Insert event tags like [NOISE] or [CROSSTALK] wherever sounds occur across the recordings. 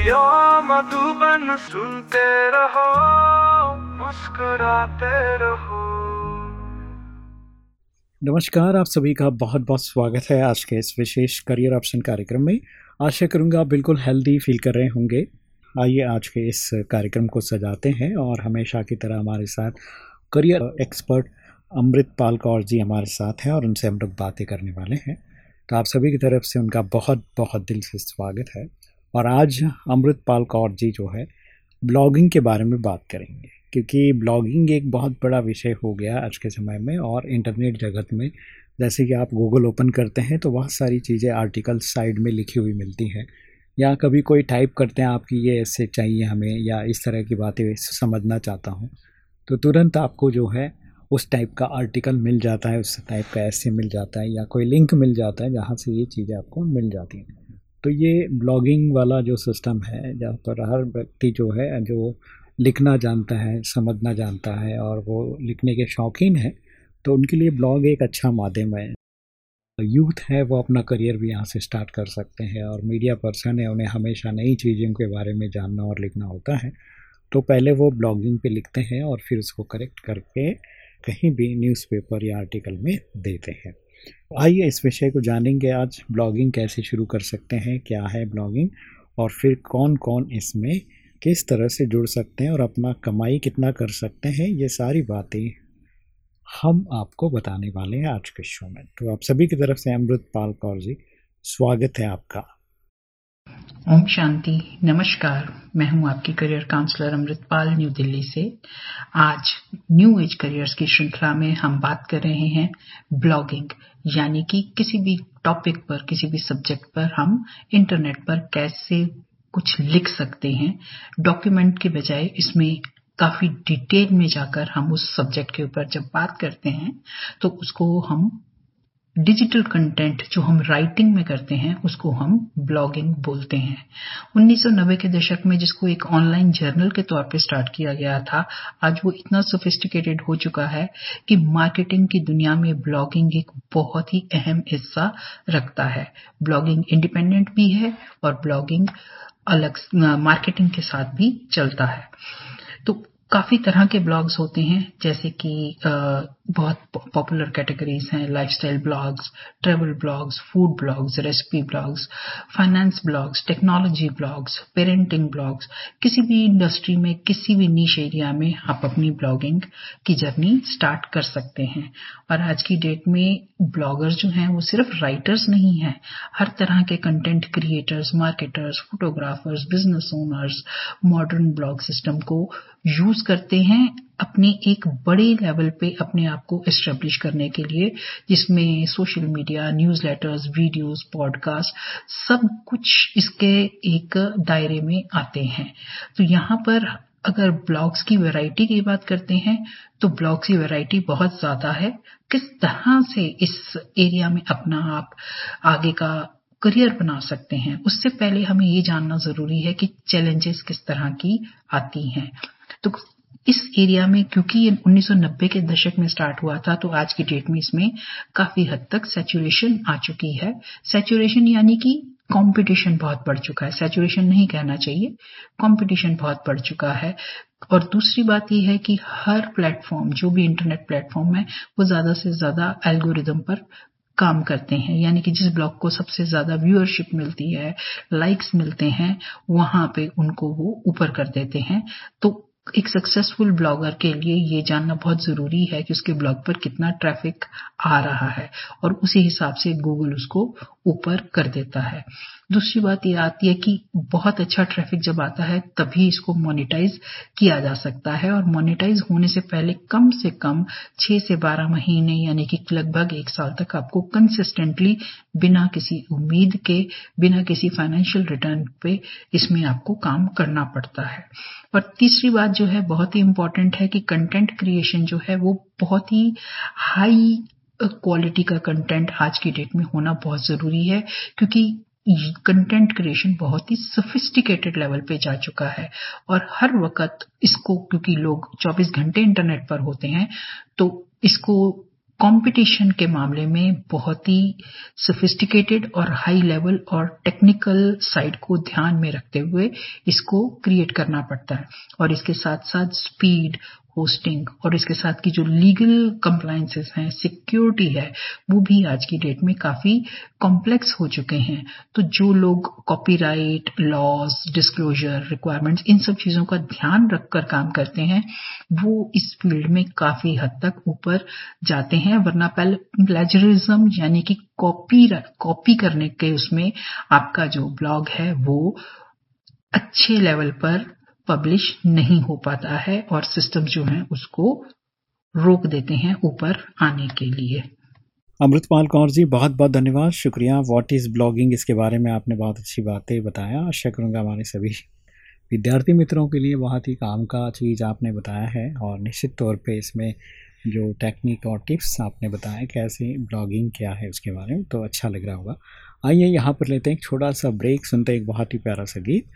Radio Madhuban सुनते रहो, मुस्कुराते रहो। नमस्कार, आप सभी का बहुत बहुत स्वागत है आज के इस विशेष करियर ऑप्शन कार्यक्रम में। आशा करूँगा आप बिल्कुल हेल्दी फील कर रहे होंगे। आइए आज के इस कार्यक्रम को सजाते हैं और हमेशा की तरह हमारे साथ करियर एक्सपर्ट अमृत पाल कौर जी हमारे साथ हैं और उनसे हम लोग बातें करने वाले हैं। तो आप सभी की तरफ़ से उनका बहुत बहुत दिल से स्वागत है। और आज अमृतपाल कौर जी जो है ब्लॉगिंग के बारे में बात करेंगे। क्योंकि ब्लॉगिंग एक बहुत बड़ा विषय हो गया आज के समय में और इंटरनेट जगत में, जैसे कि आप गूगल ओपन करते हैं तो बहुत सारी चीज़ें आर्टिकल साइड में लिखी हुई मिलती हैं। या कभी कोई टाइप करते हैं आपकी ये ऐसे चाहिए हमें या इस तरह की बातें समझना चाहता हूँ तो तुरंत आपको जो है उस टाइप का आर्टिकल मिल जाता है, उस टाइप का ऐसे मिल जाता है या कोई लिंक मिल जाता है जहाँ से ये चीज़ें आपको मिल जाती हैं। तो ये ब्लॉगिंग वाला जो सिस्टम है, जहाँ पर हर व्यक्ति जो है, जो लिखना जानता है, समझना जानता है और वो लिखने के शौकीन हैं तो उनके लिए ब्लॉग एक अच्छा माध्यम है। यूथ है, वो अपना करियर भी यहाँ से स्टार्ट कर सकते हैं और मीडिया पर्सन है, उन्हें हमेशा नई चीज़ों के बारे में जानना और लिखना होता है। तो पहले वो ब्लॉगिंग पे लिखते हैं और फिर उसको करेक्ट करके कहीं भी न्यूज़पेपर या आर्टिकल में देते हैं। आइए इस विषय को जानेंगे आज ब्लॉगिंग कैसे शुरू कर सकते हैं, क्या है ब्लॉगिंग और फिर कौन कौन इसमें किस तरह से जुड़ सकते हैं और अपना कमाई कितना कर सकते हैं, ये सारी बातें हम आपको बताने वाले हैं आज के शो में। तो आप सभी की तरफ़ से अमृत पाल कौर जी, स्वागत है आपका। ओम शांति, नमस्कार। मैं हूँ आपकी career counsellor Amritpal New Delhi से। आज न्यू एज करियर्स की श्रृंखला में हम बात कर रहे हैं ब्लॉगिंग यानी कि किसी भी टॉपिक पर, किसी भी सब्जेक्ट पर हम इंटरनेट पर कैसे कुछ लिख सकते हैं डॉक्यूमेंट के बजाय इसमें काफ़ी डिटेल में जाकर हम उस सब्जेक्ट के ऊपर जब बात करते हैं तो उसको हम डिजिटल कंटेंट जो हम राइटिंग में करते हैं, उसको हम ब्लॉगिंग बोलते हैं। 1990 के दशक में जिसको एक ऑनलाइन जर्नल के तौर पे स्टार्ट किया गया था, आज वो इतना सोफिस्टिकेटेड हो चुका है कि मार्केटिंग की दुनिया में ब्लॉगिंग एक बहुत ही अहम हिस्सा रखता है। ब्लॉगिंग इंडिपेंडेंट भी है और ब्लॉगिंग अलग मार्केटिंग के साथ भी चलता है। तो काफ़ी तरह के ब्लॉग्स होते हैं, जैसे कि बहुत पॉपुलर कैटेगरीज हैं lifestyle blogs travel blogs food blogs recipe blogs finance blogs technology blogs parenting blogs किसी भी इंडस्ट्री में, किसी भी नीच एरिया में आप अपनी ब्लॉगिंग की जर्नी स्टार्ट कर सकते हैं। और आज की डेट में ब्लॉगर्स जो हैं, वो सिर्फ़ राइटर्स नहीं हैं। हर तरह के content creators marketers photographers business owners modern blog system को यूज़ करते हैं। अपने एक बड़े लेवल पे अपने आप को एस्टेब्लिश करने के लिए, जिसमें social media newsletters videos podcast सब कुछ इसके एक दायरे में आते हैं। तो यहाँ पर अगर ब्लॉग्स की वैरायटी की बात करते हैं तो ब्लॉग्स की वैरायटी बहुत ज़्यादा है। किस तरह से इस एरिया में अपना आप आगे का करियर बना सकते हैं, उससे पहले हमें ये जानना ज़रूरी है कि चैलेंजेस किस तरह की आती हैं। तो इस एरिया में, क्योंकि ये 1990 के दशक में स्टार्ट हुआ था तो आज की डेट में इसमें काफ़ी हद तक सैचुरेशन आ चुकी है। सैचुरेशन यानी कि कंपटीशन बहुत बढ़ चुका है। सैचुरेशन नहीं कहना चाहिए कंपटीशन बहुत बढ़ चुका है। और दूसरी बात यह है कि हर प्लेटफॉर्म जो भी इंटरनेट प्लेटफॉर्म है, वो ज़्यादा से ज़्यादा एल्गोरिदम पर काम करते हैं। यानी कि जिस ब्लॉग को सबसे ज़्यादा व्यूअरशिप मिलती है लाइक्स मिलते हैं, वहाँ पे उनको वो ऊपर कर देते हैं। तो एक सक्सेसफुल ब्लॉगर के लिए ये जानना बहुत ज़रूरी है कि उसके ब्लॉग पर कितना ट्रैफ़िक आ रहा है और उसी हिसाब से गूगल उसको ऊपर कर देता है। दूसरी बात ये आती है कि बहुत अच्छा ट्रैफ़िक जब आता है, तभी इसको मोनेटाइज किया जा सकता है और मोनेटाइज होने से पहले कम से कम छह से बारह महीने यानी कि लगभग एक साल तक आपको कंसिस्टेंटली बिना किसी उम्मीद के, बिना किसी फाइनेंशियल रिटर्न पे इसमें आपको काम करना पड़ता है। और तीसरी बात जो है, बहुत ही इंपॉर्टेंट है कि कंटेंट क्रिएशन जो है, वो बहुत ही हाई क्वालिटी का कंटेंट आज की डेट में होना बहुत ज़रूरी है, क्योंकि कंटेंट क्रिएशन बहुत ही सोफिस्टिकेटेड लेवल पे जा चुका है। और हर वक्त इसको, क्योंकि लोग 24 घंटे इंटरनेट पर होते हैं तो इसको कंपटीशन के मामले में बहुत ही सोफिस्टिकेटेड और हाई लेवल और टेक्निकल साइड को ध्यान में रखते हुए इसको क्रिएट करना पड़ता है। और इसके साथ साथ स्पीड होस्टिंग और इसके साथ की जो लीगल कंप्लायंसेस हैं सिक्योरिटी है, वो भी आज की डेट में काफ़ी कॉम्प्लेक्स हो चुके हैं। तो जो लोग कॉपीराइट लॉज डिस्क्लोजर रिक्वायरमेंट्स इन सब चीज़ों का ध्यान रखकर काम करते हैं, वो इस फ़ील्ड में काफ़ी हद तक ऊपर जाते हैं, वरना पहले प्लेजरिज्म यानी कि कॉपी कॉपी करने के उसमें आपका जो ब्लॉग है, वो अच्छे लेवल पर पब्लिश नहीं हो पाता है और सिस्टम जो है उसको रोक देते हैं ऊपर आने के लिए। अमृतपाल कौर जी, बहुत बहुत धन्यवाद। शुक्रिया। व्हाट इज़ ब्लॉगिंग इसके बारे में आपने बहुत अच्छी बातें बताया। आशा करूँगा हमारे सभी विद्यार्थी मित्रों के लिए बहुत ही काम का चीज़ आपने बताया है और निश्चित तौर पे इसमें जो टेक्निक और टिप्स आपने बताया कैसे ब्लॉगिंग क्या है उसके बारे में तो अच्छा लग रहा होगा। आइए यहाँ पर लेते हैं एक छोटा सा ब्रेक सुनते हैं एक बहुत ही प्यारा सा गीत।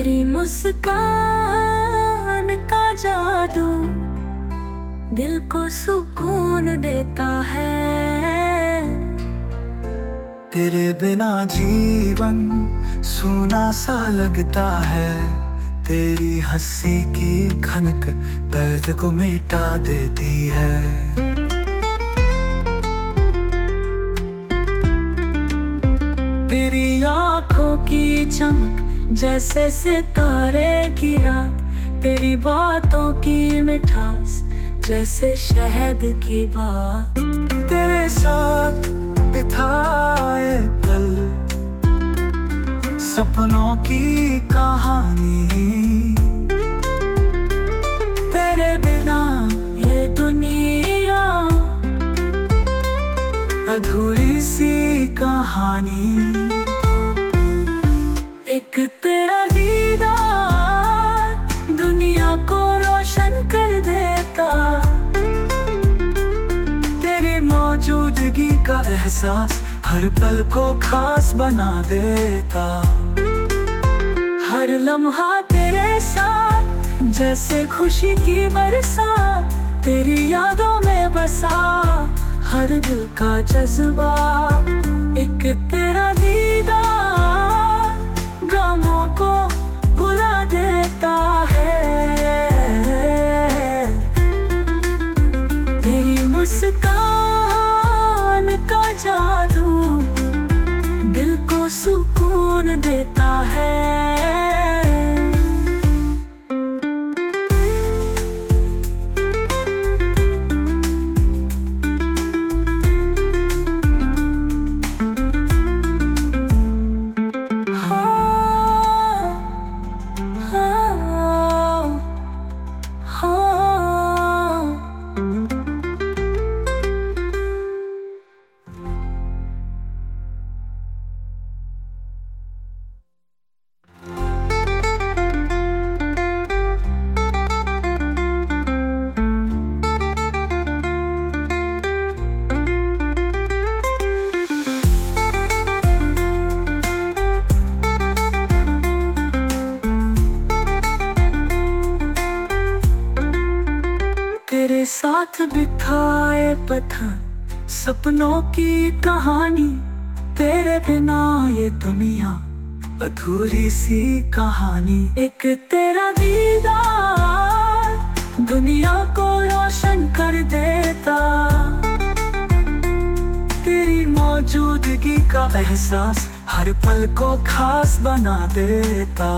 तेरी मुस्कान का जादू दिल को सुकून देता है। तेरे बिना जीवन सुना सा लगता है। तेरी हँसी की खनक दर्द को मिटा देती है। तेरी आँखों की चमक जैसे सितारे की रात तेरी बातों की मिठास जैसे शहद की बात। तेरे साथ बिताए पल, सपनों की कहानी। तेरे बिना ये दुनिया, अधूरी सी कहानी। तेरा दीदार दुनिया को रोशन कर देता। तेरी मौजूदगी का एहसास हर पल को खास बना देता। हर लम्हा तेरे साथ, जैसे खुशी की बरसात तेरी यादों में बसा। हर दिल का जज्बा एक को भुला देता सपनों की कहानी, तेरे बिना ये दुनिया, अधूरी सी कहानी। एक तेरा दीदार, दुनिया को रोशन कर देता। तेरी मौजूदगी का एहसास हर पल को खास बना देता।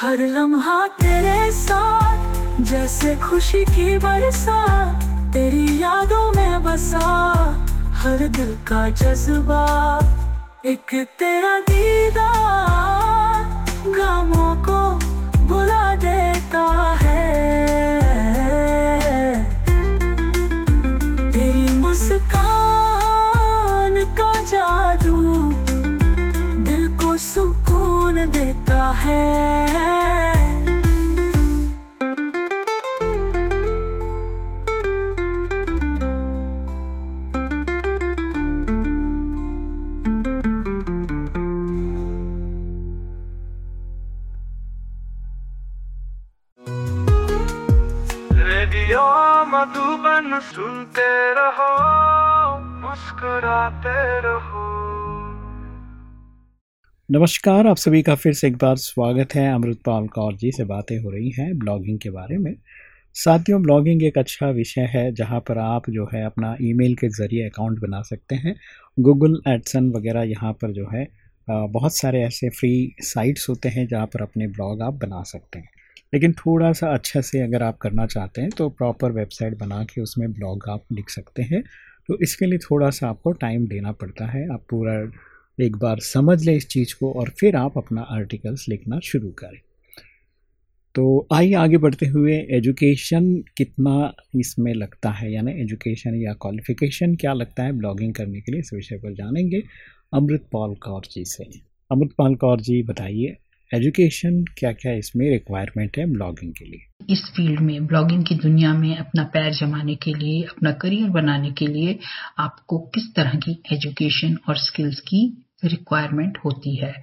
हर लम्हा तेरे साथ, जैसे खुशी की बरसात तेरी यादों में बसा हर दिल का जज्बा। एक तेरा दीदार गमों को बुला देता है। तेरी मुस्कान का जादू दिल को सुकून देता है। नमस्कार, आप सभी का फिर से एक बार स्वागत है अमृतपाल कौर जी से बातें हो रही हैं ब्लॉगिंग के बारे में। साथियों ब्लॉगिंग एक अच्छा विषय है जहाँ पर आप जो है अपना ईमेल के ज़रिए अकाउंट बना सकते हैं। गूगल एडसन वगैरह यहाँ पर जो है बहुत सारे ऐसे फ्री साइट्स होते हैं जहाँ पर अपने ब्लॉग आप बना सकते हैं। लेकिन थोड़ा सा अच्छा से अगर आप करना चाहते हैं तो प्रॉपर वेबसाइट बना के उसमें ब्लॉग आप लिख सकते हैं। तो इसके लिए थोड़ा सा आपको टाइम देना पड़ता है। आप पूरा एक बार समझ लें इस चीज़ को और फिर आप अपना आर्टिकल्स लिखना शुरू करें। तो आइए आगे बढ़ते हुए एजुकेशन कितना इसमें लगता है? यानी एजुकेशन या क्वालिफिकेशन क्या लगता है? ब्लॉगिंग करने के लिए इस विषय पर जानेंगे। अमृतपाल कौर जी से। अमृतपाल कौर जी, बताइए एजुकेशन क्या क्या इसमें रिक्वायरमेंट है ब्लॉगिंग के लिए? इस फ़ील्ड में ब्लॉगिंग की दुनिया में अपना पैर जमाने के लिए, अपना करियर बनाने के लिए आपको किस तरह की एजुकेशन और स्किल्स की रिक्वायरमेंट होती है।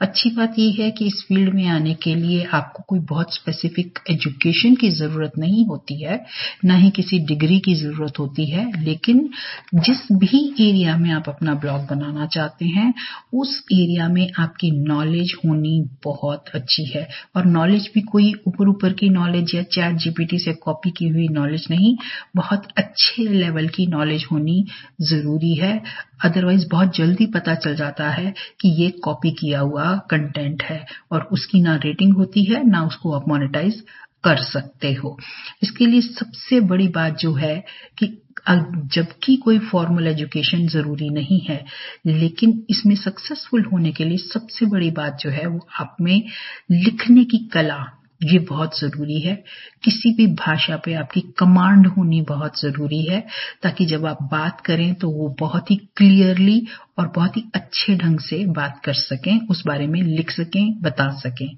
अच्छी बात यह है कि इस फ़ील्ड में आने के लिए आपको कोई बहुत स्पेसिफिक एजुकेशन की ज़रूरत नहीं होती है, ना ही किसी डिग्री की ज़रूरत होती है, लेकिन जिस भी एरिया में आप अपना ब्लॉग बनाना चाहते हैं, उस एरिया में आपकी नॉलेज होनी बहुत अच्छी है। और नॉलेज भी कोई ऊपर ऊपर की नॉलेज या चैट जीपीटी से कॉपी की हुई नॉलेज नहीं, बहुत अच्छे लेवल की नॉलेज होनी ज़रूरी है। अदरवाइज़ बहुत जल्दी पता चल जाता है कि ये कॉपी किया हुआ कंटेंट है और उसकी ना रेटिंग होती है, ना उसको आप मोनेटाइज कर सकते हो। इसके लिए सबसे बड़ी बात जो है कि जबकि कोई फॉर्मल एजुकेशन ज़रूरी नहीं है, लेकिन इसमें सक्सेसफुल होने के लिए सबसे बड़ी बात जो है वो आप में लिखने की कला ये बहुत ज़रूरी है। किसी भी भाषा पे आपकी कमांड होनी बहुत ज़रूरी है, ताकि जब आप बात करें तो वो बहुत ही क्लियरली और बहुत ही अच्छे ढंग से बात कर सकें, उस बारे में लिख सकें, बता सकें।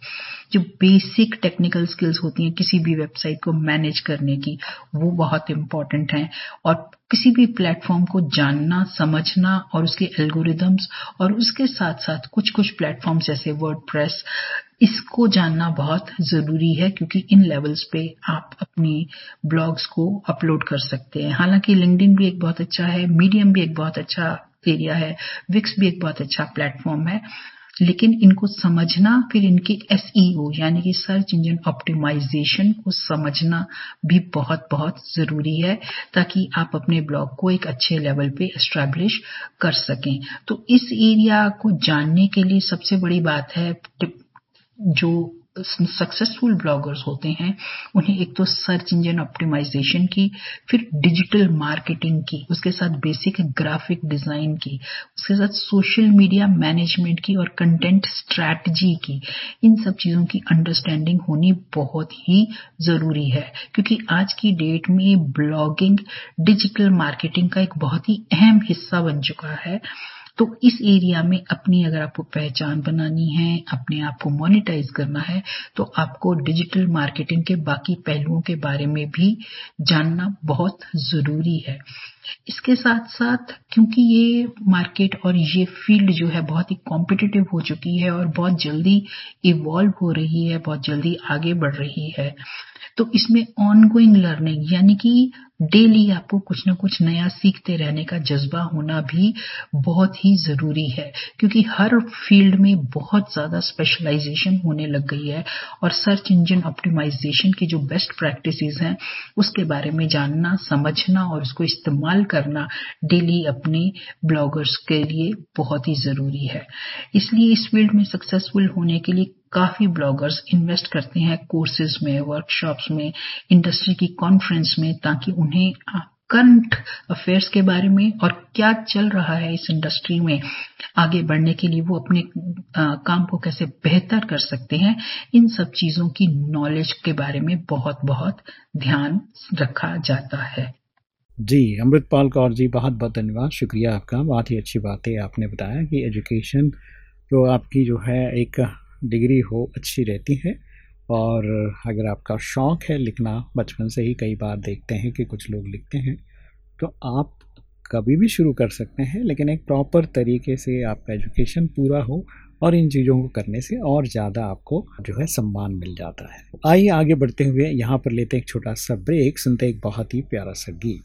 जो बेसिक टेक्निकल स्किल्स होती हैं किसी भी वेबसाइट को मैनेज करने की, वो बहुत इंपॉर्टेंट हैं। और किसी भी प्लेटफॉर्म को जानना, समझना और उसके एल्गोरिदम्स और उसके साथ साथ कुछ कुछ प्लेटफॉर्म जैसे वर्ड इसको जानना बहुत ज़रूरी है क्योंकि इन लेवल्स पे आप अपनी ब्लॉग्स को अपलोड कर सकते हैं। हालाँकि लिंकडिन भी एक बहुत अच्छा है मीडियम भी एक बहुत अच्छा एरिया है विक्स भी एक बहुत अच्छा प्लेटफॉर्म है, लेकिन इनको समझना, फिर इनके एस e यानी कि सर्च इंजन ऑप्टिमाइजेशन को समझना भी बहुत बहुत ज़रूरी है ताकि आप अपने ब्लॉग को एक अच्छे लेवल पे एस्टैब्लिश कर सकें। तो इस एरिया को जानने के लिए सबसे बड़ी बात है जो सक्सेसफुल ब्लॉगर्स होते हैं, उन्हें एक तो सर्च इंजन ऑप्टिमाइजेशन की, फिर डिजिटल मार्केटिंग की, उसके साथ बेसिक ग्राफिक डिज़ाइन की, उसके साथ सोशल मीडिया मैनेजमेंट की और कंटेंट स्ट्रैटेजी की। इन सब चीज़ों की अंडरस्टैंडिंग होनी बहुत ही ज़रूरी है, क्योंकि आज की डेट में ब्लॉगिंग डिजिटल मार्केटिंग का एक बहुत ही अहम हिस्सा बन चुका है। तो इस एरिया में अपनी अगर आपको पहचान बनानी है, अपने आप को मोनिटाइज करना है तो आपको डिजिटल मार्केटिंग के बाकी पहलुओं के बारे में भी जानना बहुत ज़रूरी है। इसके साथ साथ क्योंकि ये मार्केट और ये फ़ील्ड जो है बहुत ही कॉम्पिटिटिव हो चुकी है और बहुत जल्दी इवॉल्व हो रही है, बहुत जल्दी आगे बढ़ रही है तो इसमें ऑनगोइंग लर्निंग यानी कि डेली आपको कुछ ना कुछ नया सीखते रहने का जज्बा होना भी बहुत ही ज़रूरी है, क्योंकि हर फ़ील्ड में बहुत ज़्यादा स्पेशलाइजेशन होने लग गई है और सर्च इंजन ऑप्टिमाइजेशन की जो बेस्ट प्रैक्टिसेस हैं, उसके बारे में जानना, समझना और उसको इस्तेमाल करना डेली अपने ब्लॉगर्स के लिए बहुत ही ज़रूरी है। इसलिए इस फ़ील्ड में सक्सेसफुल होने के लिए काफ़ी ब्लॉगर्स इन्वेस्ट करते हैं कोर्सेज में वर्कशॉप्स में इंडस्ट्री की कॉन्फ्रेंस में ताकि उन्हें करंट अफेयर्स के बारे में और क्या चल रहा है इस इंडस्ट्री में आगे बढ़ने के लिए वो अपने काम को कैसे बेहतर कर सकते हैं, इन सब चीज़ों की नॉलेज के बारे में बहुत बहुत ध्यान रखा जाता है। जी, अमृतपाल कौर जी, बहुत बहुत धन्यवाद। शुक्रिया आपका। बहुत ही अच्छी बात है आपने बताया कि एजुकेशन जो आपकी जो है एक डिग्री हो, अच्छी रहती है। और अगर आपका शौक़ है लिखना, बचपन से ही कई बार देखते हैं कि कुछ लोग लिखते हैं तो आप कभी भी शुरू कर सकते हैं, लेकिन एक प्रॉपर तरीके से आपका एजुकेशन पूरा हो और इन चीज़ों को करने से और ज़्यादा आपको जो है सम्मान मिल जाता है। आइए आगे बढ़ते हुए यहाँ पर लेते हैं एक छोटा सा ब्रेक, सुनते एक बहुत ही प्यारा सा गीत।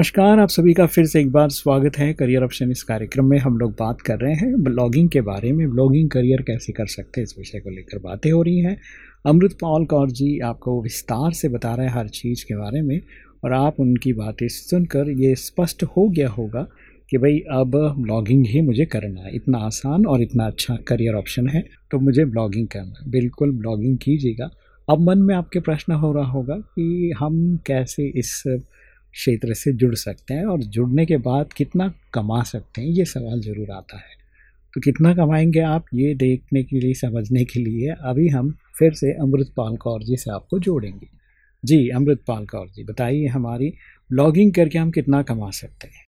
नमस्कार, आप सभी का फिर से एक बार स्वागत है करियर ऑप्शन इस कार्यक्रम में। हम लोग बात कर रहे हैं ब्लॉगिंग के बारे में। ब्लॉगिंग करियर कैसे कर सकते हैं? इस विषय को लेकर बातें हो रही हैं। अमृत पाल कौर जी आपको विस्तार से बता रहे हैं हर चीज़ के बारे में और आप उनकी बातें सुनकर ये स्पष्ट हो गया होगा कि भाई अब ब्लॉगिंग ही मुझे करना है। इतना आसान और इतना अच्छा करियर ऑप्शन है तो मुझे ब्लॉगिंग करना है। बिल्कुल ब्लॉगिंग कीजिएगा। अब मन में आपके प्रश्न हो रहा होगा कि हम कैसे इस क्षेत्र से जुड़ सकते हैं और जुड़ने के बाद कितना कमा सकते हैं, ये सवाल ज़रूर आता है। तो कितना कमाएँगे आप, ये देखने के लिए, समझने के लिए, अभी हम फिर से अमृतपाल कौर जी से आपको जोड़ेंगे। जी अमृतपाल कौर जी, बताइए हमारी ब्लॉगिंग करके हम कितना कमा सकते हैं?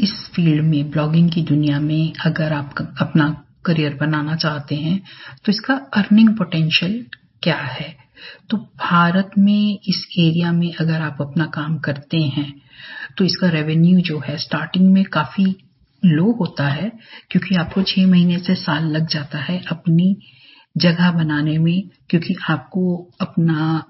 इस फ़ील्ड में, ब्लॉगिंग की दुनिया में अगर आप अपना करियर बनाना चाहते हैं तो इसका अर्निंग पोटेंशियल क्या है? तो भारत में, इस एरिया में अगर आप अपना काम करते हैं तो इसका रेवेन्यू जो है स्टार्टिंग में काफ़ी लो होता है, क्योंकि आपको छह महीने से साल लग जाता है अपनी जगह बनाने में, क्योंकि आपको अपना,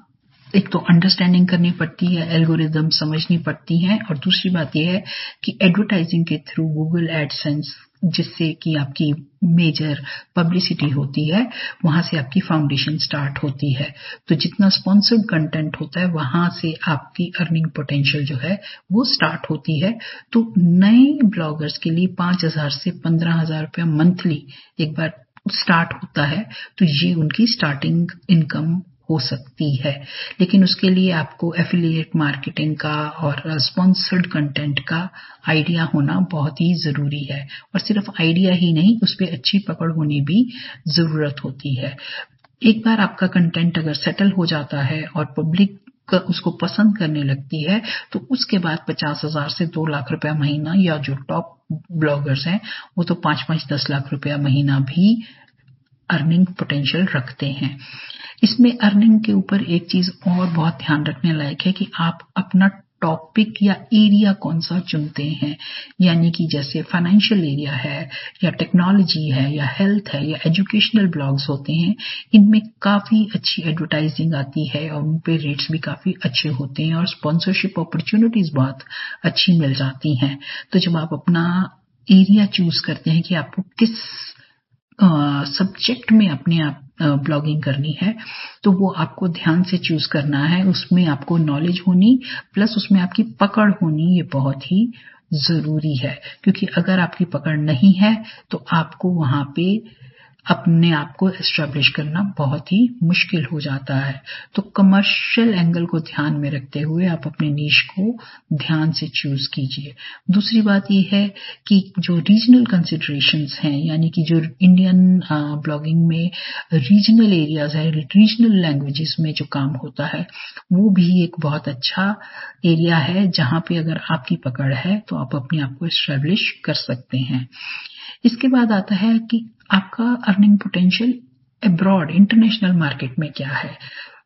एक तो अंडरस्टैंडिंग करनी पड़ती है एल्गोरिदम समझनी पड़ती है, और दूसरी बात यह है कि एडवर्टाइजिंग के थ्रू गूगल एडसेंस जिससे कि आपकी मेजर पब्लिसिटी होती है, वहाँ से आपकी फाउंडेशन स्टार्ट होती है। तो जितना स्पॉन्सर्ड कंटेंट होता है, वहाँ से आपकी अर्निंग पोटेंशियल जो है, वो स्टार्ट होती है। तो नए ब्लॉगर्स के लिए पाँच हज़ार से पंद्रह हज़ार रुपया मंथली एक बार स्टार्ट होता है तो ये उनकी स्टार्टिंग इनकम हो सकती है। लेकिन उसके लिए आपको एफिलिएट मार्केटिंग का और स्पॉन्सर्ड कंटेंट का आइडिया होना बहुत ही ज़रूरी है। और सिर्फ़ आइडिया ही नहीं, उस पर अच्छी पकड़ होनी भी ज़रूरत होती है। एक बार आपका कंटेंट अगर सेटल हो जाता है और पब्लिक उसको पसंद करने लगती है तो उसके बाद पचास हज़ार से दो लाख रुपया महीना या जो टॉप ब्लॉगर्स हैं, वो तो पाँच पाँच दस लाख रुपया महीना भी अर्निंग पोटेंशियल रखते हैं। इसमें अर्निंग के ऊपर एक चीज़ और बहुत ध्यान रखने लायक है कि आप अपना टॉपिक या एरिया कौन सा चुनते हैं? यानी कि जैसे फाइनेंशियल एरिया है, या टेक्नोलॉजी है, या हेल्थ है, या एजुकेशनल ब्लॉग्स होते हैं, इनमें काफ़ी अच्छी एडवर्टाइजिंग आती है और उन पे रेट्स भी काफ़ी अच्छे होते हैं और स्पॉन्सरशिप अपॉर्चुनिटीज़ बहुत अच्छी मिल जाती हैं। तो जब आप अपना एरिया चूज़ करते हैं कि आपको किस सब्जेक्ट में अपने आप ब्लॉगिंग करनी है तो वो आपको ध्यान से चूज़ करना है, उसमें आपको नॉलेज होनी प्लस उसमें आपकी पकड़ होनी, ये बहुत ही ज़रूरी है, क्योंकि अगर आपकी पकड़ नहीं है तो आपको वहाँ पे अपने आप को एस्टेब्लिश करना बहुत ही मुश्किल हो जाता है। तो कमर्शियल एंगल को ध्यान में रखते हुए आप अपने नीश को ध्यान से चूज़ कीजिए। दूसरी बात यह है कि जो रीजनल कंसिडरेशंस हैं, यानी कि जो इंडियन ब्लॉगिंग में रीजनल एरियाज़ है रीजनल लैंग्वेजेस में जो काम होता है, वो भी एक बहुत अच्छा एरिया है जहाँ पे अगर आपकी पकड़ है तो आप अपने आप को एस्टेब्लिश कर सकते हैं। इसके बाद आता है कि आपका earning potential abroad international market में क्या है?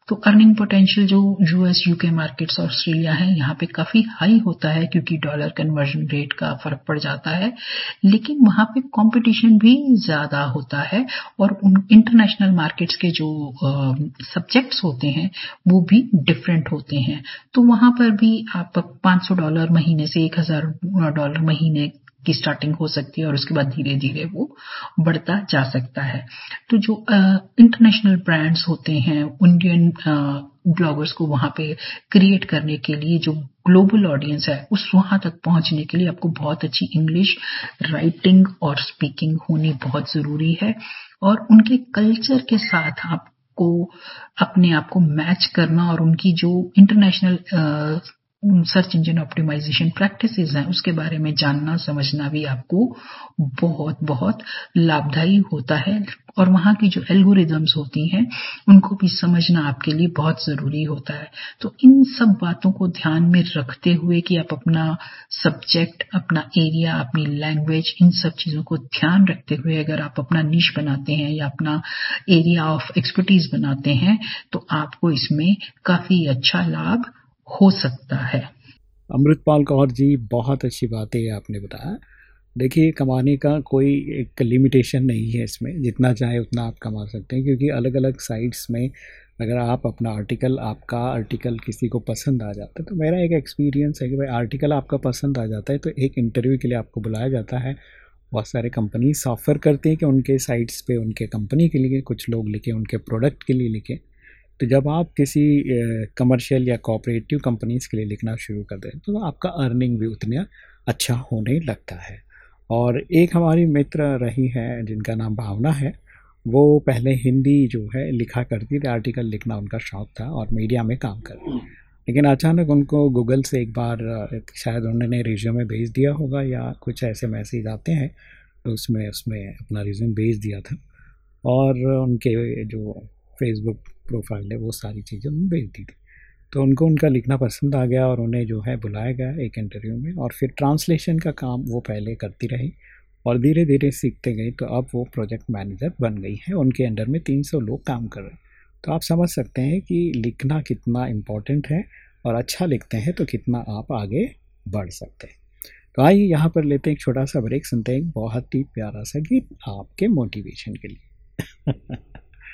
तो अर्निंग पोटेंशियल जो यूएस यूके मार्केट्स ऑस्ट्रेलिया है, यहाँ पे काफ़ी हाई होता है क्योंकि डॉलर कन्वर्जन रेट का फ़र्क पड़ जाता है। लेकिन वहाँ पे कंपटीशन भी ज़्यादा होता है और उन इंटरनेशनल मार्केट्स के जो सब्जेक्ट्स होते हैं, वो भी डिफरेंट होते हैं। तो वहाँ पर भी आप 500 डॉलर महीने से 1000 डॉलर महीने की स्टार्टिंग हो सकती है और उसके बाद धीरे धीरे वो बढ़ता जा सकता है। तो जो इंटरनेशनल ब्रांड्स होते हैं इंडियन ब्लॉगर्स को वहाँ पे क्रिएट करने के लिए जो ग्लोबल ऑडियंस है, उस वहाँ तक पहुँचने के लिए आपको बहुत अच्छी इंग्लिश राइटिंग और स्पीकिंग होनी बहुत ज़रूरी है और उनके कल्चर के साथ आपको, अपने आप को मैच करना और उनकी जो international search engine optimisation practices हैं, उसके बारे में जानना, समझना भी आपको बहुत बहुत लाभदायी होता है। और वहाँ की जो एल्गोरिदम्स होती हैं, उनको भी समझना आपके लिए बहुत ज़रूरी होता है। तो इन सब बातों को ध्यान में रखते हुए कि आप अपना सब्जेक्ट अपना एरिया अपनी लैंग्वेज इन सब चीज़ों को ध्यान रखते हुए अगर आप अपना नीच बनाते हैं या अपना एरिया ऑफ़ एक्सपर्टीज बनाते हैं तो आपको इसमें काफ़ी अच्छा लाभ हो सकता है। अमृतपाल कौर जी, बहुत अच्छी बात आपने बताया। देखिए, कमाने का कोई एक लिमिटेशन नहीं है इसमें, जितना चाहे उतना आप कमा सकते हैं, क्योंकि अलग अलग साइट्स में अगर आप अपना आर्टिकल आपका आर्टिकल किसी को पसंद आ जाता है तो मेरा एक एक्सपीरियंस है कि भाई आर्टिकल आपका पसंद आ जाता है तो एक इंटरव्यू के लिए आपको बुलाया जाता है। बहुत सारे कंपनीज़ ऑफ़र करते हैं कि उनके साइट्स पे, उनके कंपनी के लिए कुछ लोग लिखें, उनके प्रोडक्ट के लिए लिखें। तो जब आप किसी कमर्शियल या कोऑपरेटिव कंपनीज़ के लिए लिखना शुरू कर दें तो आपका अर्निंग भी उतना अच्छा होने लगता है। और एक हमारी मित्र रही हैं, जिनका नाम भावना है, वो पहले हिंदी जो है लिखा करती थी आर्टिकल लिखना उनका शौक़ था और मीडिया में काम कर लेकिन अचानक उनको गूगल से एक बार शायद उन्होंने रिज्यूमे भेज दिया होगा या कुछ ऐसे मैसेज आते हैं तो उसमें उसमें अपना रिज्यूम भेज दिया था। और उनके जो फेसबुक प्रोफ़ाइल है, वो सारी चीज़ें उन्होंने भेज दी थी। तो उनको उनका लिखना पसंद आ गया और उन्हें जो है बुलाया गया एक इंटरव्यू में और फिर ट्रांसलेशन का काम वो पहले करती रही और धीरे धीरे सीखते गई। तो अब वो प्रोजेक्ट मैनेजर बन गई है। उनके अंडर में 300 लोग काम कर रहे हैं। तो आप समझ सकते हैं कि लिखना कितना इम्पोर्टेंट है और अच्छा लिखते हैं तो कितना आप आगे बढ़ सकते हैं। तो आइए यहाँ पर लेते हैं एक छोटा सा ब्रेक सुनते हैं बहुत ही प्यारा सा गीत आपके मोटिवेशन के लिए। [LAUGHS]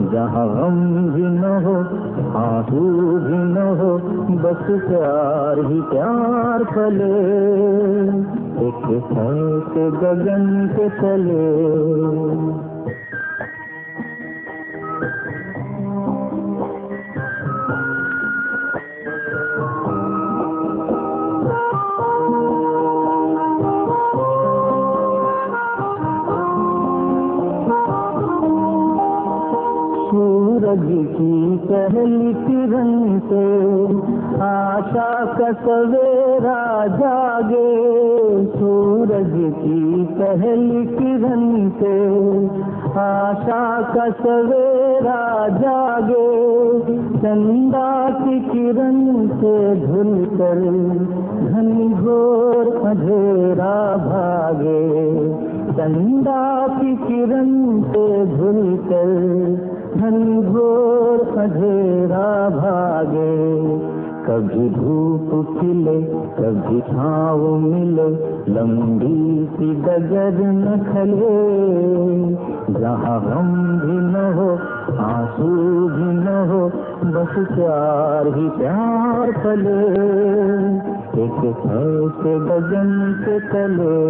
जहाँ हम भी न हो, आँसू भी न हो, बस प्यार ही प्यार फले। एक ऐसे गगन के तले सूरज की पहली किरण से आशा का सवेरा जागे। सूरज की पहली किरण से आशा का सवेरा जागे। चंदा की किरण से धुल कर घनी घोर अंधेरा भागे। चंदा की किरण से धुल कर घनघोर अंधेरा भागे। कभी धूप खिले, कभी छाव मिले, लंबी सी डगर न खले। जहाँ हम भी न हो, आँसू भी न हो, बस प्यार ही प्यार फले। एक ऐसे गगन के तले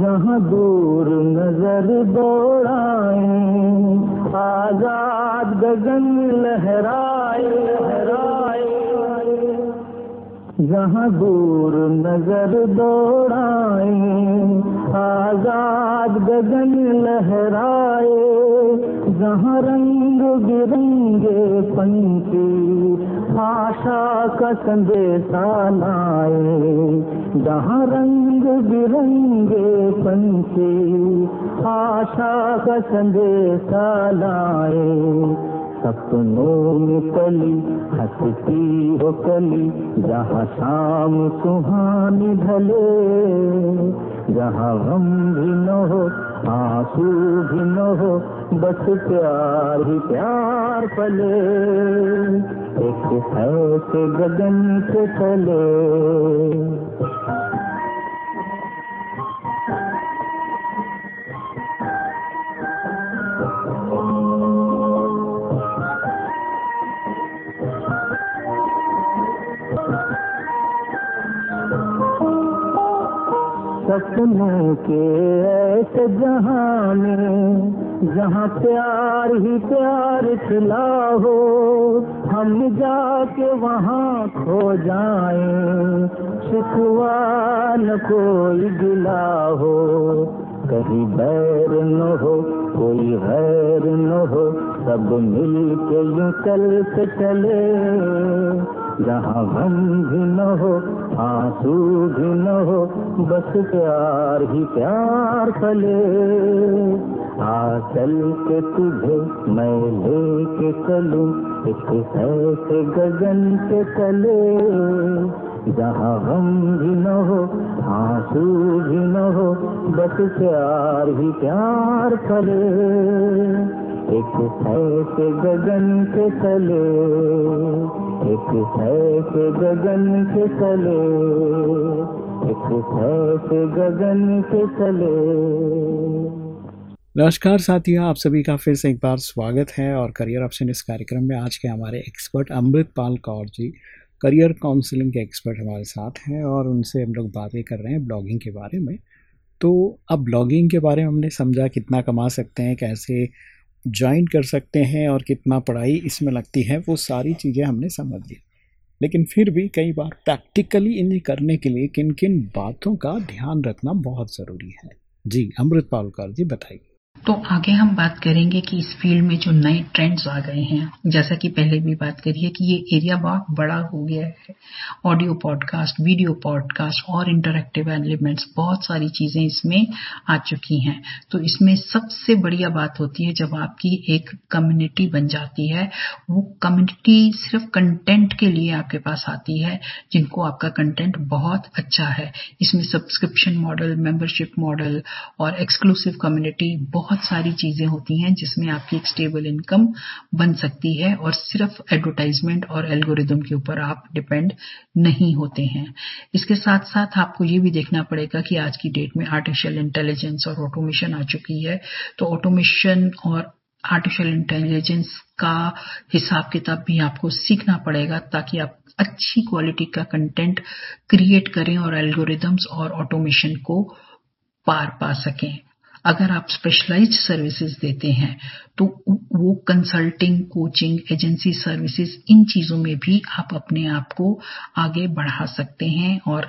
जहाँ दूर नजर दौड़ाए आजाद गगन लहराए जहाँ दूर नजर दौड़ाए आजाद गगन लहराए। जहाँ रंग बिरंगे पंछी आशा का संदेशा लाए जहाँ रंग बिरंगे पंछी आशा का संदेशा लाए सपनों कली, हंसती हो कली, जहाँ शाम सुहानी ढले, जहाँ गम भी न हो आँसू भी न हो बस प्यार ही प्यार पले एक ऐसे गगन से तले सपनों के ऐसे जहाँ में जहाँ प्यार ही प्यार खिला हो, हम जाके वहाँ खो जाए शिकवा कोई गिला हो। कहीं बैर न हो, कोई गैर न हो, सब मिल के यूँ चल के चले। जहाँ गम भी न हो, आँसू भी न हो, बस प्यार ही प्यार फले। आ चल के तुझे मैं लेके चलूँ एक ऐसे गगन के तले। जहाँ गम भी न हो, आँसू भी न हो, बस प्यार ही प्यार फले। एक ऐसे गगन के तले। एक ऐसे गगन के तले, एक ऐसे गगन के तले। नमस्कार साथियों, आप सभी का फिर से एक बार स्वागत है और करियर ऑप्शन इस कार्यक्रम में आज के हमारे expert Amritpal Kaur ji, career counselling के एक्सपर्ट हमारे साथ हैं और उनसे हम लोग बातें कर रहे हैं ब्लॉगिंग के बारे में। तो अब ब्लॉगिंग के बारे में हमने समझा कितना कमा सकते हैं, कैसे ज्वाइन कर सकते हैं और कितना पढ़ाई इसमें लगती है, वो सारी चीज़ें हमने समझ ली। लेकिन फिर भी कई बार प्रैक्टिकली इन्हें करने के लिए किन किन बातों का ध्यान रखना बहुत ज़रूरी है। जी अमृतपाल कौर जी, बताइए। तो आगे हम बात करेंगे कि इस फ़ील्ड में जो नए ट्रेंड्स आ गए हैं, जैसा कि पहले भी बात करी है कि ये एरिया बहुत बड़ा हो गया है। ऑडियो पॉडकास्ट वीडियो पॉडकास्ट और इंटरेक्टिव एलिमेंट्स बहुत सारी चीज़ें इसमें आ चुकी हैं। तो इसमें सबसे बढ़िया बात होती है जब आपकी एक कम्युनिटी बन जाती है, वो कम्युनिटी सिर्फ़ कंटेंट के लिए आपके पास आती है, जिनको आपका कंटेंट बहुत अच्छा है। इसमें सब्सक्रिप्शन मॉडल मेंबरशिप मॉडल और एक्सक्लूसिव कम्युनिटी बहुत बहुत सारी चीज़ें होती हैं जिसमें आपकी एक स्टेबल इनकम बन सकती है और सिर्फ़ एडवर्टाइजमेंट और एल्गोरिदम के ऊपर आप डिपेंड नहीं होते हैं। इसके साथ साथ आपको ये भी देखना पड़ेगा कि आज की डेट में आर्टिफिशियल इंटेलिजेंस और ऑटोमेशन आ चुकी है। तो ऑटोमेशन और आर्टिफिशियल इंटेलिजेंस का हिसाब किताब भी आपको सीखना पड़ेगा ताकि आप अच्छी क्वालिटी का कंटेंट क्रिएट करें और एल्गोरिदम्स और ऑटोमेशन को पार पा सकें। अगर आप स्पेशलाइज्ड सर्विसेज़ देते हैं तो वो कंसल्टिंग कोचिंग एजेंसी सर्विसेज़ इन चीज़ों में भी आप अपने आप को आगे बढ़ा सकते हैं और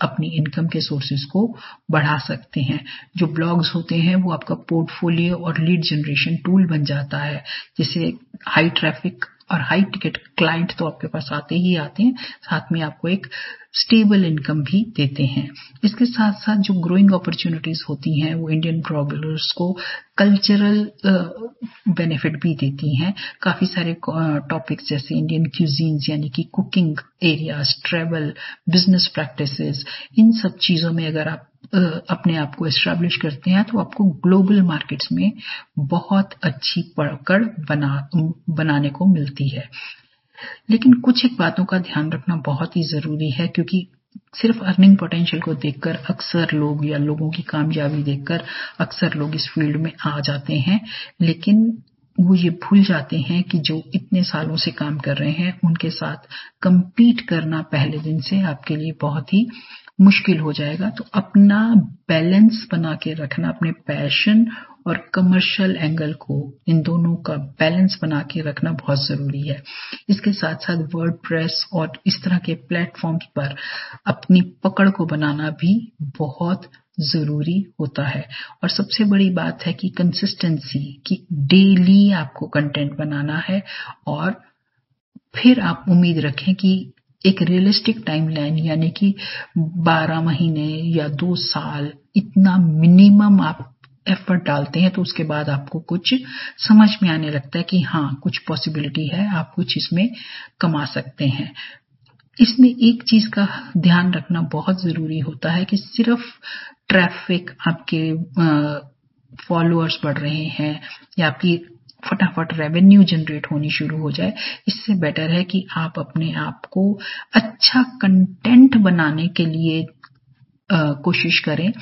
अपनी इनकम के सोर्सेज को बढ़ा सकते हैं। जो ब्लॉग्स होते हैं, वो आपका पोर्टफोलियो और लीड जनरेशन टूल बन जाता है। जिसे हाई ट्रैफ़िक और हाई टिकट क्लाइंट तो आपके पास आते ही आते हैं, साथ में आपको एक स्टेबल इनकम भी देते हैं। इसके साथ साथ जो ग्रोइंग अपॉर्चुनिटीज़ होती हैं, वो इंडियन ट्रैवलर्स को कल्चरल बेनिफिट भी देती हैं। काफ़ी सारे टॉपिक्स जैसे इंडियन क्यूजीन्स यानी कि cooking areas travel business practices इन सब चीज़ों में अगर आप अपने आप को एस्टेब्लिश करते हैं तो आपको ग्लोबल मार्केट्स में बहुत अच्छी पकड़ बना, बनाने को मिलती है। लेकिन कुछ एक बातों का ध्यान रखना बहुत ही ज़रूरी है, क्योंकि सिर्फ़ अर्निंग पोटेंशियल को देखकर अक्सर लोग या लोगों की कामयाबी देखकर अक्सर लोग इस फ़ील्ड में आ जाते हैं। लेकिन वो ये भूल जाते हैं कि जो इतने सालों से काम कर रहे हैं, उनके साथ कंपीट करना पहले दिन से आपके लिए बहुत ही मुश्किल हो जाएगा। तो अपना बैलेंस बना के रखना, अपने पैशन और कमर्शियल एंगल को इन दोनों का बैलेंस बना के रखना बहुत ज़रूरी है। इसके साथ साथ वर्ड प्रेस और इस तरह के प्लेटफॉर्म्स पर अपनी पकड़ को बनाना भी बहुत ज़रूरी होता है। और सबसे बड़ी बात है कि कंसिस्टेंसी कि डेली आपको कंटेंट बनाना है और फिर आप उम्मीद रखें कि एक रियलिस्टिक टाइमलाइन यानी कि 12 महीने या दो साल, इतना मिनिमम आप एफर्ट डालते हैं तो उसके बाद आपको कुछ समझ में आने लगता है कि हाँ कुछ पॉसिबिलिटी है, आप कुछ इसमें कमा सकते हैं। इसमें एक चीज़ का ध्यान रखना बहुत ज़रूरी होता है कि सिर्फ़ ट्रैफ़िक आपके फॉलोअर्स बढ़ रहे हैं या आपकी फटाफट रेवेन्यू जनरेट होनी शुरू हो जाए, इससे बेटर है कि आप अपने आप को अच्छा कंटेंट बनाने के लिए कोशिश करें।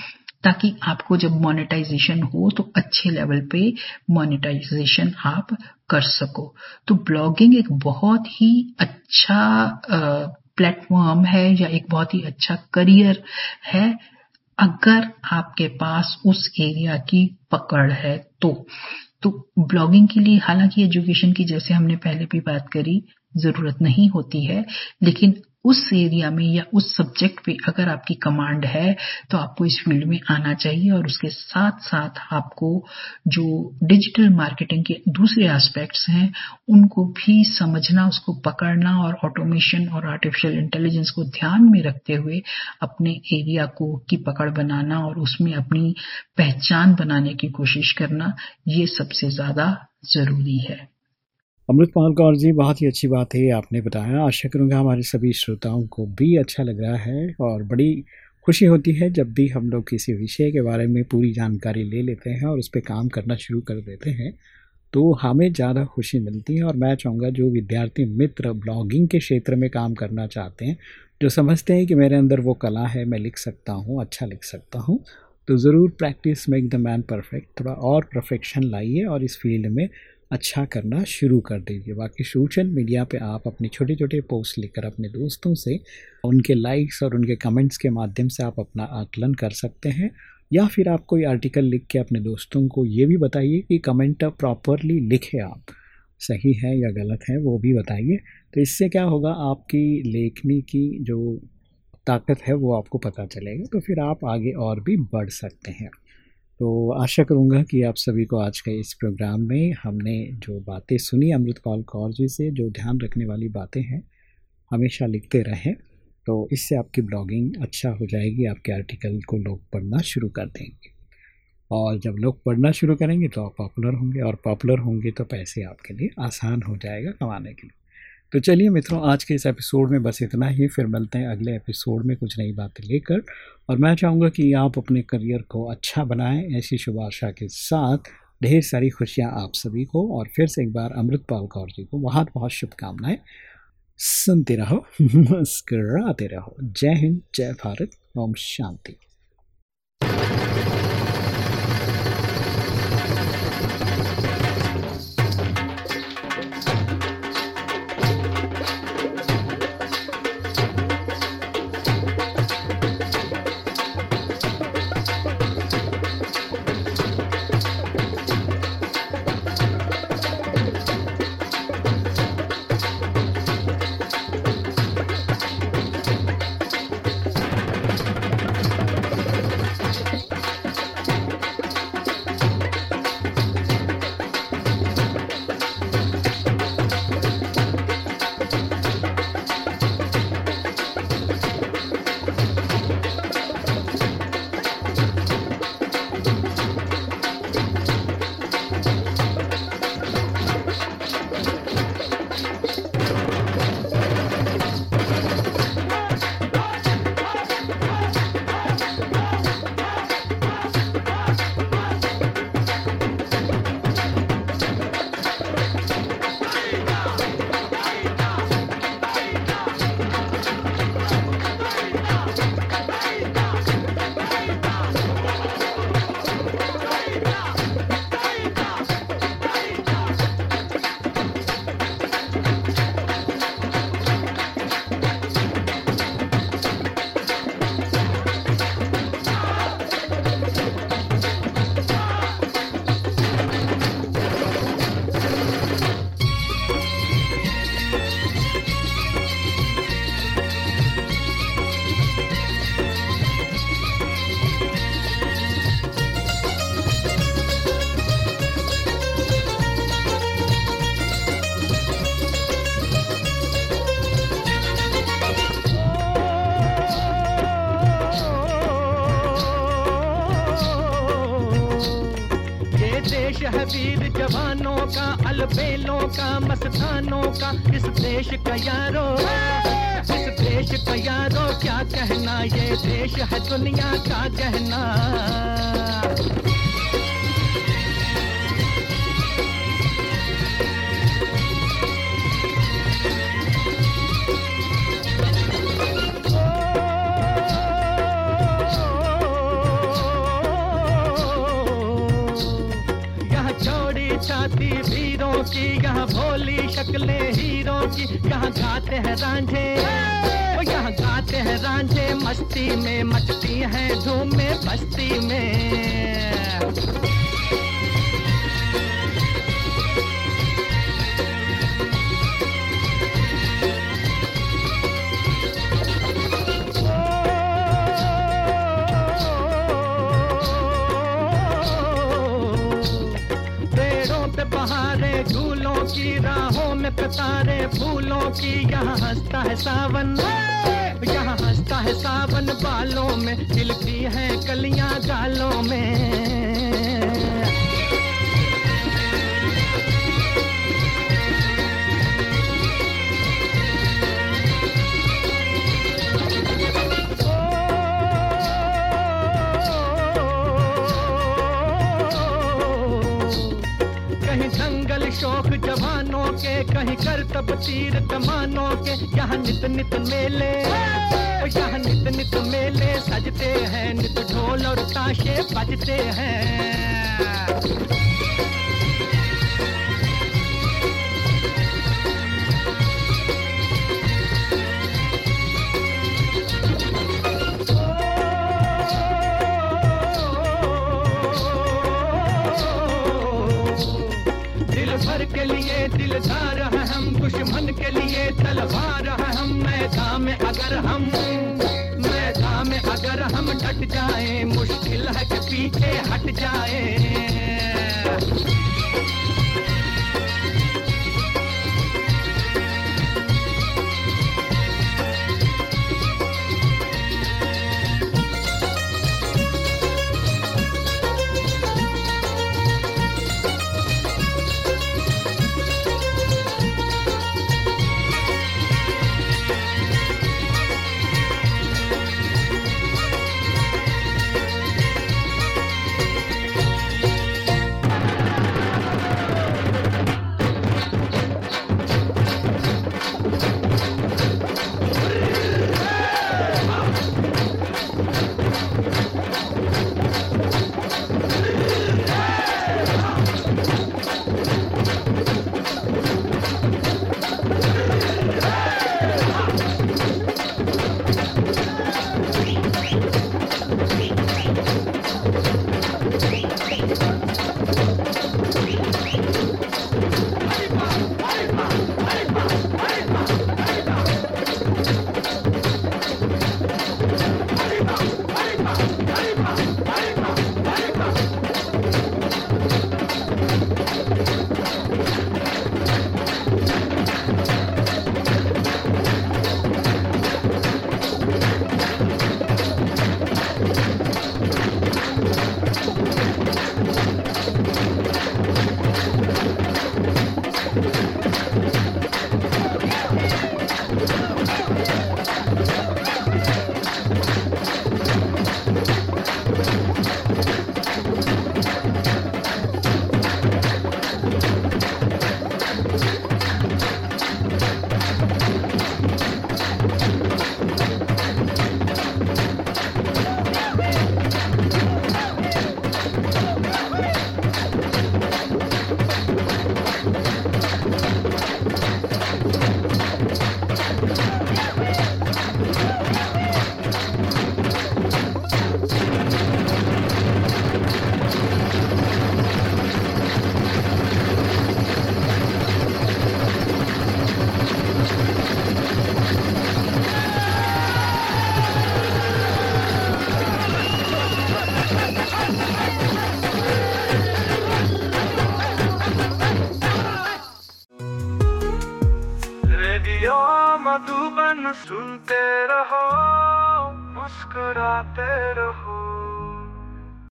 ताकि आपको जब मोनेटाइजेशन हो तो अच्छे लेवल पे मोनेटाइजेशन आप कर सको। तो ब्लॉगिंग एक बहुत ही अच्छा प्लेटफॉर्म है या एक बहुत ही अच्छा करियर है, अगर आपके पास उस एरिया की पकड़ है तो। तो ब्लॉगिंग के लिए, हालाँकि एजुकेशन की जैसे हमने पहले भी बात करी, ज़रूरत नहीं होती है, लेकिन उस एरिया में या उस सब्जेक्ट पे अगर आपकी कमांड है तो आपको इस फ़ील्ड में आना चाहिए और उसके साथ साथ आपको जो डिजिटल मार्केटिंग के दूसरे एस्पेक्ट्स हैं, उनको भी समझना, उसको पकड़ना और ऑटोमेशन और आर्टिफिशियल इंटेलिजेंस को ध्यान में रखते हुए अपने एरिया को की पकड़ बनाना और उसमें अपनी पहचान बनाने की कोशिश करना, ये सबसे ज़्यादा ज़रूरी है। अमृतपाल कौर जी, बहुत ही अच्छी बात है आपने बताया। आशा करूँगा हमारे सभी श्रोताओं को भी अच्छा लग रहा है और बड़ी खुशी होती है जब भी हम लोग किसी विषय के बारे में पूरी जानकारी ले लेते हैं और उस पर काम करना शुरू कर देते हैं। तो हमें ज़्यादा खुशी मिलती है और मैं चाहूँगा जो विद्यार्थी मित्र ब्लॉगिंग के क्षेत्र में काम करना चाहते हैं, जो समझते हैं कि मेरे अंदर वो कला है, मैं लिख सकता हूँ अच्छा लिख सकता हूँ तो ज़रूर practice make the man perfect, थोड़ा और परफेक्शन लाइए और इस फ़ील्ड में अच्छा करना शुरू कर दीजिए। बाकी सोशल मीडिया पे आप अपने छोटे छोटे पोस्ट लेकर अपने दोस्तों से उनके लाइक्स और उनके कमेंट्स के माध्यम से आप अपना आकलन कर सकते हैं। या फिर आप कोई आर्टिकल लिख के अपने दोस्तों को ये भी बताइए कि कमेंट प्रॉपरली लिखे आप। सही है या गलत है वो भी बताइए। तो इससे क्या होगा, आपकी लेखनी की जो ताकत है वो आपको पता चलेगा। तो फिर आप आगे और भी बढ़ सकते हैं। तो आशा करूँगा कि आप सभी को आज के इस प्रोग्राम में हमने जो बातें सुनी अमृतपाल कौर जी से, जो ध्यान रखने वाली बातें हैं, हमेशा लिखते रहें तो इससे आपकी ब्लॉगिंग अच्छा हो जाएगी, आपके आर्टिकल को लोग पढ़ना शुरू कर देंगे। और जब लोग पढ़ना शुरू करेंगे तो आप पॉपुलर होंगे, और पॉपुलर होंगे तो पैसे आपके लिए आसान हो जाएगा कमाने के लिए। तो चलिए मित्रों, आज के इस एपिसोड में बस इतना ही। फिर मिलते हैं अगले एपिसोड में कुछ नई बातें लेकर। और मैं चाहूँगा कि आप अपने करियर को अच्छा बनाएँ, ऐसी शुभ आशा के साथ। ढेर सारी खुशियाँ आप सभी को। और फिर से एक बार अमृतपाल कौर जी को बहुत बहुत शुभकामनाएँ। सुनते रहो, मुस्कराते रहो। जय हिंद, जय भारत। ओम शांति। अलबेलों का, मस्तानों का, इस देश का यारो। इस देश का यारो, क्या कहना ये देश है दुनिया का कहना? की यहाँ भोली शक्ले हीरो की यहाँ गाते हैं रांझे। यहाँ गाते हैं रांझे मस्ती में मचती है धूमे बस्ती में। कतारे फूलों की, यहाँ हंसता है सावन। यहाँ हंसता है सावन बालों में खिलती है कलियाँ गालों में। के कर, तब तीर कमानों के यहाँ नित नित मेले। यहाँ नित नित मेले सजते हैं नित ढोल और ताशे बजते हैं। मैदान में अगर हम, मैदान में अगर हम डट जाए, मुश्किल है कि पीछे हट जाए।